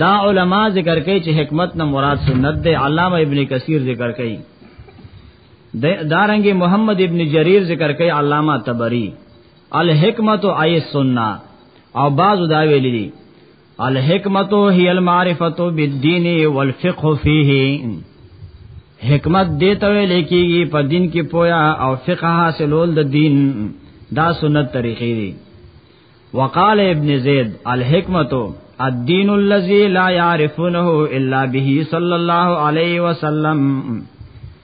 دا علما ذکر کوي چې حکمت نه مراد سنت دی علامہ ابن کثیر ذکر کوي دارنګ محمد ابن جریر ذکر کوي علامہ تبری الحکمت ای السنه او بعض دا ویل دي الحکمت هی المعرفت بالدین والفقه فیه حکمت دې ته ویل کېږي په دین کې پویا او فقه حاصلول د دین دا سنت طریقې دي وقال ابن زید الحکمت الدین الذی لا یعرفونه الا به صلی الله علیه وسلم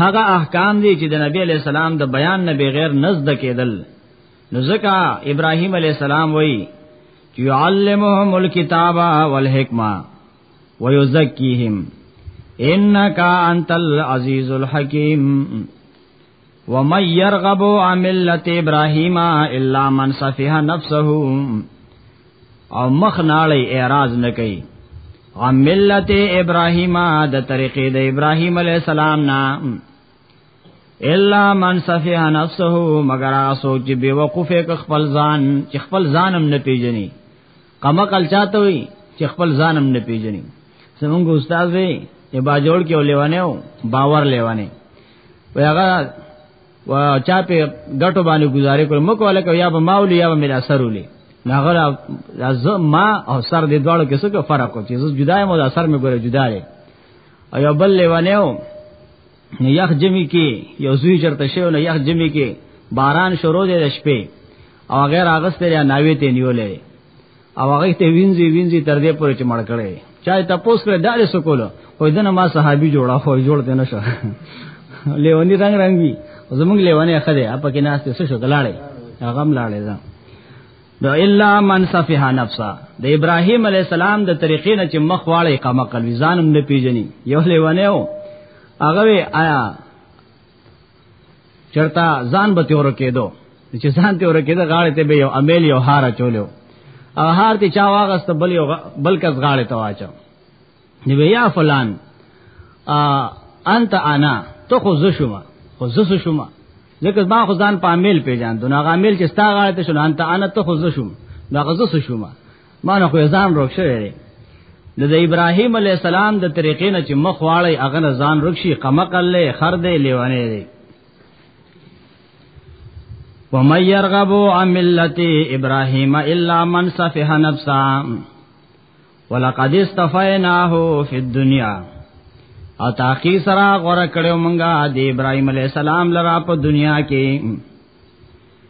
هغه احکام دي چې د نبی علی السلام د بیان نه بغیر نزد کېدل نو ځکه ابراهیم علی السلام وایي چې علمهم الكتاب والحکمه ويزکیهم انك انت العزيز الحكيم ومن يرغب عن ملة ابراهيم الا من سفه نفسه او مخ ناړی اعتراض نه کوي او ملت ابراهیم د طریقې د ابراهیم علی السلام نه الا من صفه نفسه مگر اسو چې بے وقوفه ک خپل ځان چې خپل ځانم نه پیژني کما کل چاته وي چې خپل ځانم نه پیژني زمونږ استاد وي چې باجوړ کې ولېوانه باور لیوانه وی هغه و چا په غټو باندې گزارې کول مکو ولکه یا به ماولی یا به مل اثر ولي ناغره از ما او سر دې دواړو کې څه فرق و چې زه جدا یم او اثر مې ګوره جدا دی او یو بل لیوانه و نو یخ جمی کې یو زوی چرته شو نو یخ جمی کې باران شروع دی د شپې او غیر اغستې ناوې ته نیولې او هغه ته وینځي وینځي تر دې پورې چې مړ کړي چا ته پوس کړ دالې سکول وای دنه ما صحابي جوړا خو جوړ دې نشه لیونی رنگ رنگ وی زمونږ لیونی خده اپ کې ناس ته شو غلاړې هغه ملاړې ده نو الا من صفها نفسا د ابراهيم عليه السلام د طریقې نه چې مخ واړې قامه قلبي ځانم نه پیژني یو لیونی و هغه آیا چرتا ځان به تور کېدو چې ځان تور کېده غاړه ته به یو امیل یو هار چولیو او هار ته چا واغست بل یو بلکې غاړه ته واچو نو یا فلان ا انت انا تو خو زه شوم خو زه شوم ځکه ما خو ځان په امیل پیژاندو نو غامیل چې ستا غاړه ته شون انت انا تو خو زه شوم دا غزه شوم ما نه خو ځان روښ شوی دی د ابراهیم علی السلام د طریقې نه چې مخ واړی هغه نه ځان رکشي قمقل له خر دی لیوانه دی ومن يرغب عن ملت ابراهيم الا من سفه نفسه ولقد استفيناه في الدنيا او تاخی سرا غره کړو مونږه د ابراهيم عليه السلام لرا په دنیا کې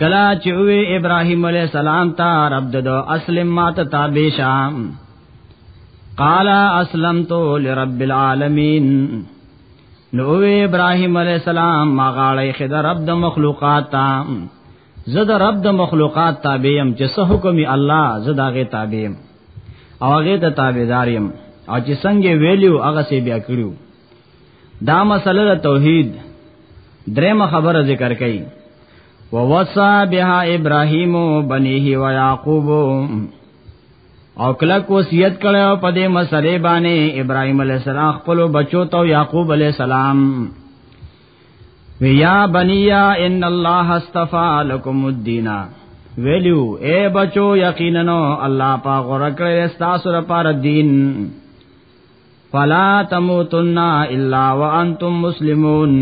کلا چې وی ابراهيم عليه السلام ته رب د اسلم مات تابع شام قال اسلمت لرب العالمين نو وی ابراهيم عليه السلام ما غاړې خدای رب د مخلوقات ته زه د رب د مخلوقات تابع يم چې څه حکم الله زه داغه تابع يم او هغه ته تابعدار يم او چې څنګه ویلیو هغه سي بیا کړیو دا مسله توحید درېمه خبره ذکر کړي ووصى بها ابراهيم بنيه ويعقوب او کلک وصیت کړو په دې مسلې باندې ابراهيم عليه السلام خپل بچو ته يعقوب عليه السلام ویا بنیا ان الله استفا لكم الدين ویلو اے بچو یقینا الله پاک ورکړې تاسو لپاره دین فلا تموتن الا وانتم مسلمون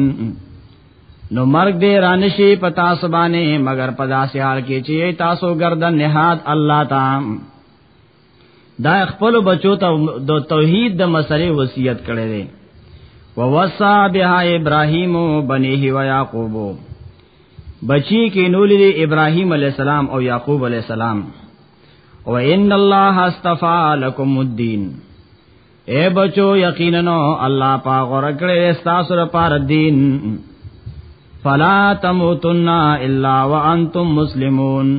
نو مرګ دې رانشي پتا سبانه مگر پدا سیال کې چې تاسو گردن نهاد الله تا دا خپل بچو ته د توحید د مسلې وصیت کړي دي ووصا بها ابراهیم بنیه و یعقوب بچی کې نولې ابراهیم علی السلام او یعقوب علی السلام او ان الله استفا لكم الدين اے بچو یقینا الله پا غره کړې تاسو لپاره دین فلا تموتن الا وانتم مسلمون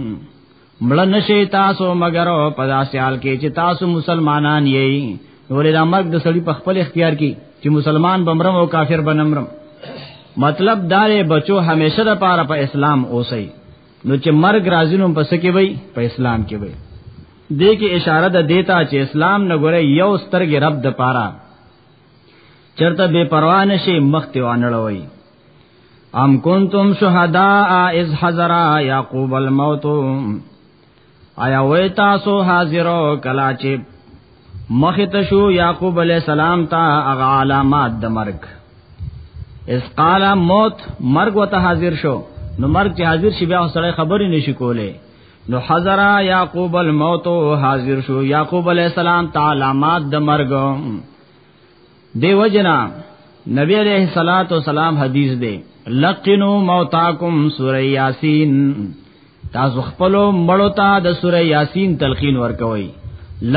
مړ نشي تاسو مگر په داسې حال کې چې تاسو مسلمانان یې ولې دا مرګ د سړي په خپل اختیار کې چې مسلمان بمرم او کافر بنمرم مطلب دار بچو همیشه د پاره په اسلام اوسئ نو چې مرګ راځي نو پس کې وای په اسلام کې وای دې کې اشاره ده دیتا چې اسلام نه ګوره یو سترګې رب د پاره چرته بے پروا نشي مخ ته وانړوي ام کنتم شهداء اذ حضر یعقوب الموت آیا وای تاسو حاضرو کلا چې مخ ته شو یعقوب علی السلام ته هغه علامات د مرګ اس قال موت مرګ وته حاضر شو نو مرګ چې حاضر شي بیا سره خبرې نشي کولای نو حضر یعقوب الموت حاضر شو یعقوب علی السلام تعالی مات د مرګ دیو جنا نبی علیہ الصلات والسلام حدیث دی لقنو موتاکم سورہ یاسین تاسو خپل مړو ته د سورہ یاسین تلقین ورکوي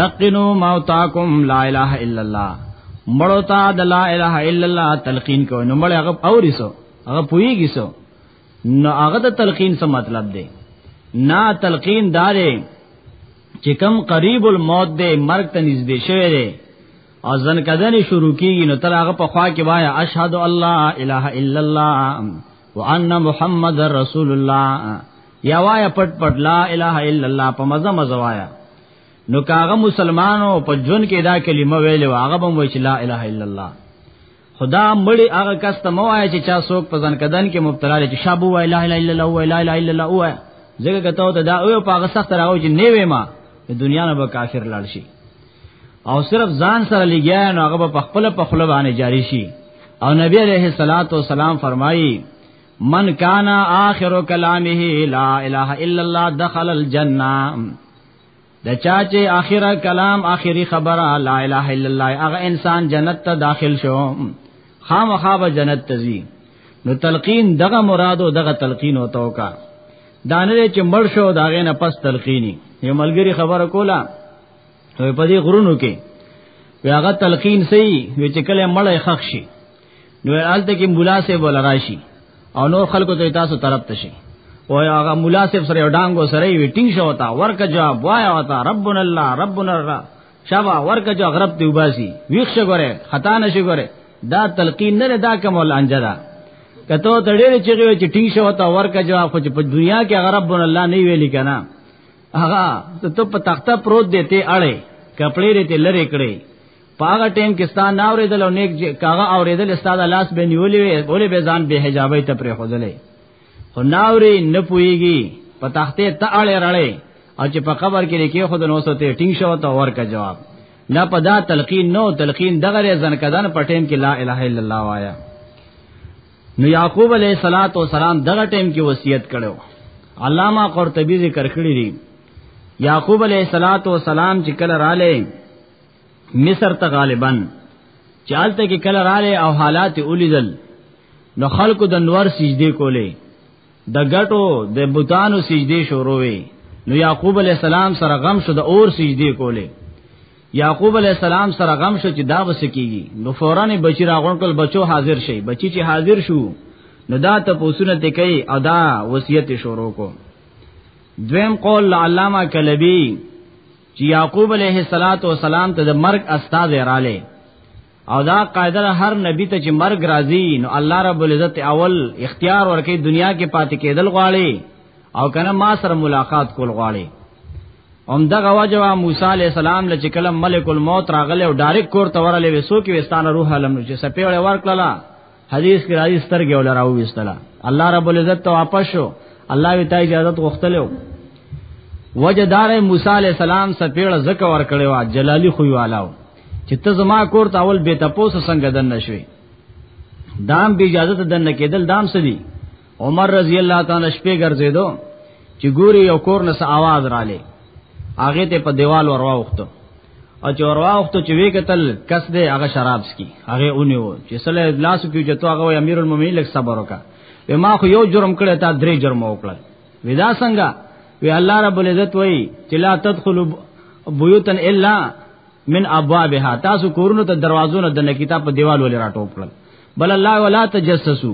لقنو موتاکم لا اله الا الله مړو ته د لا اله الا الله تلقین کوي نو مړ هغه اوري سو هغه پويږي سو نو هغه د تلقین څه مطلب دی نا تلقین دارې چې کم قریب الموت دی مرګ ته نږدې شوی دی او ځن کدنې شروع کیږي نو تر هغه په خوا کې وایا اشهد الله اله الا الله وان محمد رسول الله یا وایا پټ پټ لا اله الا الله په مزه مزه وایا نو کاغه مسلمانو په جون کې دا کلمه ویلې واغه بم وی چې لا اله الا الله خدا مړي هغه کس ته مو آیا چې چا څوک په ځن کدن کې مبتلا دي چې شابو وای لا اله الا الله وای لا اله الا الله وای زګه کته دا او په هغه سخت راو چې نیوې ما د دنیا نه به کافر لاړ شي او صرف ځان سره لګیا نو هغه په خپل په خپل باندې جاری شي او نبی علیہ الصلات والسلام فرمایي من کان آخر کلامه لا اله الا الله دخل الجنه د چا چې اخره کلام اخري خبره لا اله الا الله هغه انسان جنت ته داخل شو خامخا به جنت ته ځي نو تلقین دغه مراد او دغه تلقین او توکا دانه چې مړ شو داغه نه پس تلقینی یو ملګری خبره کوله وی په دې غرونو کې وی هغه تلقین سي وی چې کله مړې خخ شي نو آلته کې مولا سه بول راشي او نور خلکو ته تاسو طرف ته شي او هغه مولا سه سره ډانګو سره وی ټینګ شو تا ورک جواب وایا وتا ربنا الله ربنا الله شابا ورک جو غرب دی وباسي ویښ شګوره خطا نشي ګوره دا تلقین نه دا کوم لانجه ده کته ته ډېر چې چې ټینګ شو تا ورک جواب خو په دنیا کې غرب الله نه ویل کنا هغه ته په تخته پروت دی ته اړې کپړې دې ته لری کړې پاغه ټیم کې ستان نه اورېدل او نیک کاغه اورېدل استاد لاس به نیولې وي بولې به ځان به حجابې ته پرې خودلې خو ناوري نه پويږي په تخته ته اړې رړې او چې په قبر کې لیکي خود نو سوته ټینګ شو ته ورکا جواب نه پدا تلقین نو تلقین دغه ځن کدان په ټیم کې لا اله الا الله وایا نو یعقوب علیہ الصلات والسلام دغه ټیم کې وصیت کړو علامہ قرطبی ذکر کړی دی یعقوب علیہ الصلات والسلام چې کله رااله مصر ته غالبا چې آلته کې کله رااله او حالات اولیدل نو خلکو د نور سجدي کولې د غټو د بوتانو سجدي شروع وي نو یعقوب علیہ السلام سره غم شو د اور سجدي کولې یعقوب علی السلام سره غم شو چې دا وسکیږي نو فورا نه بچی راغون کول بچو حاضر شي بچی چې حاضر شو نو دا ته پوسونه ته کوي او دا وصیت شروع کو دویم قول علامه کلبی چې یعقوب علیه السلام ته د مرګ استاد رااله او دا قاعده هر نبی ته چې مرګ راځي نو الله رب العزت اول اختیار ورکړي دنیا کې پاتې کېدل غواړي او کنه ما سره ملاقات کول غواړي هم دغه وجوا موسی علی السلام لچ کلم ملک الموت راغله او ډایرک کور ته ورلې وسو کې وستانه روح علم چې سپېړې ورکړه حدیث کې راځي سترګې ول راو وستلا الله رب العزت ته واپس شو الله وی ته اجازه غوښتلو وجدار موسی علی السلام سپیړه زکه ور کړی وا جلالی خو یوالاو چې ته زما کور ته اول به تاسو څنګه دن نشوي دام به اجازه دن کېدل دام سدي عمر رضی الله تعالی شپې ګرځیدو چې ګوري یو کور نه आवाज رااله هغه ته په دیوال ورواوخته او چې ورواوخته چې وی قتل کس دې هغه شراب سکي هغه اونیو چې صلی الله علیه وسلم چې تو هغه امیر المؤمنین لک صبر وکا و ما خو یو جرم کړی تا درې جرم وکړل ودا څنګه وی الله رب العزت وای چې لا تدخلوا بیوتا الا من ابوابها تاسو کورونو ته دروازو نه د کتاب په دیوال ولې راټوپ کړل بل الله ولا تجسسو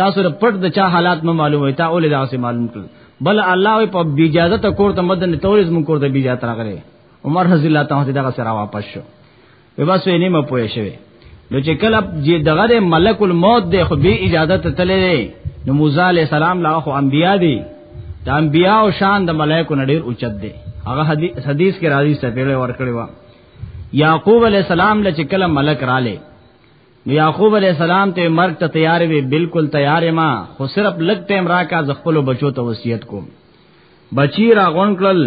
تاسو د پټ د چا حالات مې معلومه تا اول دا سه معلوم کړ بل الله په اجازه ته کور ته مدن تورز مون کور ته بیا تر غره عمر رضی الله تعالی دغه سره واپس شو به بس یې نیمه پوه شوی نو چې کله چې دغه ملک الموت د خو به اجازه ته تللې نو موسی علی السلام لا خو انبیا دي د انبیا او شان د ملائکو نړیر اوچت دي هغه حدیث کې راځي سپېړې ور کړی و یعقوب علی السلام لچ کله ملک رااله نو یعقوب علی السلام ته مرګ ته تیار وی بالکل تیار ما خو صرف لګ ټیم راکا ز خپل بچو ته وصیت کوم بچی را غون کړل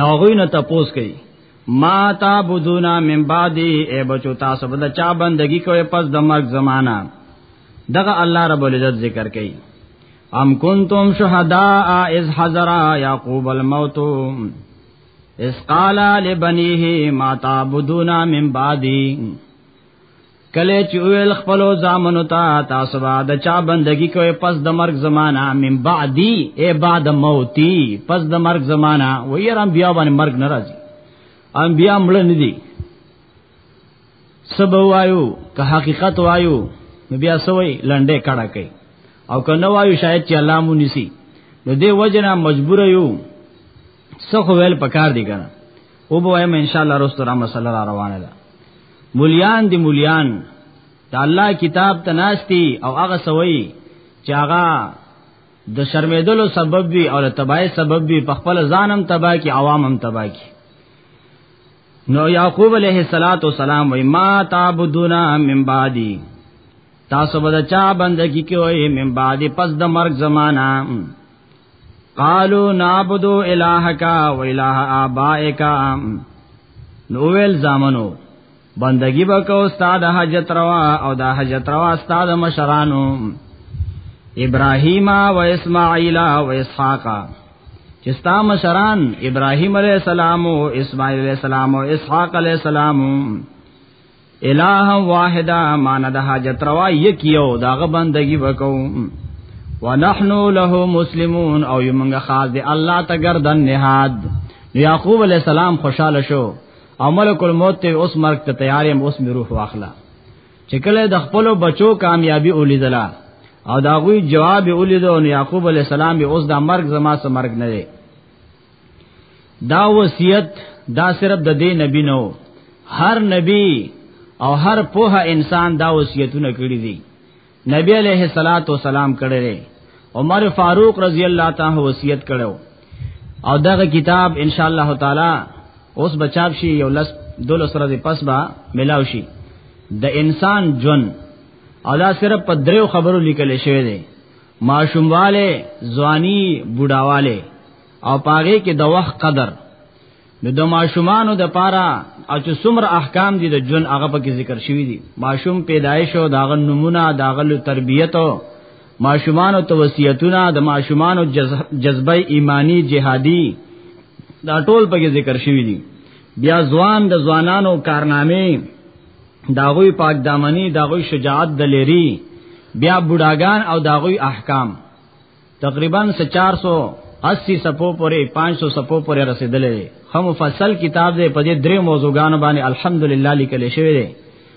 هغه نه تپوس کړي ما تا بدونا من بعدی ای بچو تاسو بل چا بندگی کوي پس د مرګ زمانہ دغه الله رب العزت ذکر کړي ام کنتم شهداء اذ حضر یعقوب الموت اذ قال لبنيه ما تعبدون من بعدي کله چې ویل خپل زامن ته تاسو به د چا بندگی کوي پس د مرګ زمانہ من بعدی ای بعد موتی پس د مرګ زمانہ ویر انبیا باندې مرګ ناراضي انبیا مړ نه دي سب وایو که حقیقت وایو بیا سوې لنډه کړه کوي او که نه وایو شاید چې الله مو نسی نو دې وجنه مجبور یو څخه ویل پکار دی کنه او به وایم ان شاء الله رستو را مسله را روانه ده مليان دي مليان د الله کتاب ته ناشتي او هغه سوي چې هغه د شرمېدلو سبب وي او د تباہي سبب وي په خپل ځانم تباہ کی عوامم تباہ کی نو یعقوب علیہ الصلات والسلام وای ما تعبدون من بعدی تاسو به چا بندگی کوي من بعدی پس د مرګ زمانہ قالو نعبد الہک و الہ آبائک نو ویل زامنو بندگی وکاو استاد حجت روا او دا حجت روا استاد مشرانو ابراهیم او اسماعیل او اسحاق چې ستا مشران ابراهیم علیه السلام او اسماعیل علیه السلام او اسحاق علیه السلام الہ واحدا مان د حاجت روا یک یو داغه بندگی وکاو ونحن له مسلمون او یمنګه خاص دی الله ته گردن نهاد یعقوب علی السلام خوشاله شو او ملک الموت ته اوس مرګ ته تیار یم اوس می روح واخلا چې کله د خپل بچو کامیابی ولیدلا او دا غوی جواب ولیدو نو یعقوب علی السلام به اوس د مرګ زما سره مرګ نه دی دا وصیت دا صرف د دې نبی نو هر نبی او هر پوها انسان دا وصیتونه کړی دي نبی علیہ الصلات والسلام کړی دی عمر فاروق رضی الله تعالی وصیت کړو او دغه کتاب ان شاء الله تعالی اوس بچاب شي یو لس دول سره دی پس با ملاو شي د انسان جون او دا صرف په دریو خبرو لیکل شوی دی ماشومواله ځواني بوډاواله او پاره کې د وخت قدر نو د ماشومانو د پاره او چې څومره احکام دي د جون هغه په کې ذکر شوی دي ماشوم پیدایش او داغه نمونه داغه تربیت او ماشومانو ته وصیتونه د ماشومانو جذبه ایمانی جهادي دا ټول په کې ذکر شوی دي بیا ځوان د ځوانانو کارنامې داغوی پاک دامنی داغوی شجاعت دلیری بیا بوډاګان او داغوی احکام تقریبا 480 سپو پورې 500 سپو پورې رسیدلې خو مفصل کتاب دې په دې درې موضوعګانو باندې الحمدلله لیکل شوی دی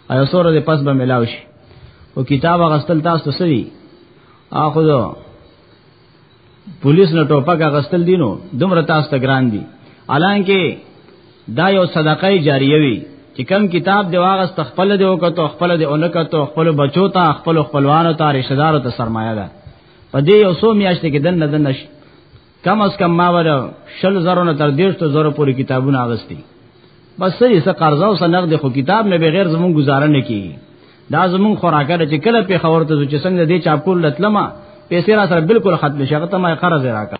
او سره دې پس به ملاوي شي او کتاب غستل تاسو سوي اخذو پولیس نه ټوپک غستل دینو دومره تاسو ته ګران دي الانکه دا یو صدقه جاریه وی چې کم کتاب دی واغس تخپل دی وکړو خپل دی اونکه تو خپل بچو ته خپل خپلوانو ته رشتہ دارو ته سرمایه ده په دې یو سو میاشتې کې دن دن نش کم از کم ما ور شل زرو نه تر دیش ته زرو پوری کتابونه اغستی بس یې څه قرضه او څه نقد خو کتاب نه بغیر زمون گزاره نه کیږي دا زمون خوراکه ده چې کله په خبر ته چې څنګه دې چاپ کول لتلما پیسې را سره بالکل ختم شي هغه ته ما قرض راکا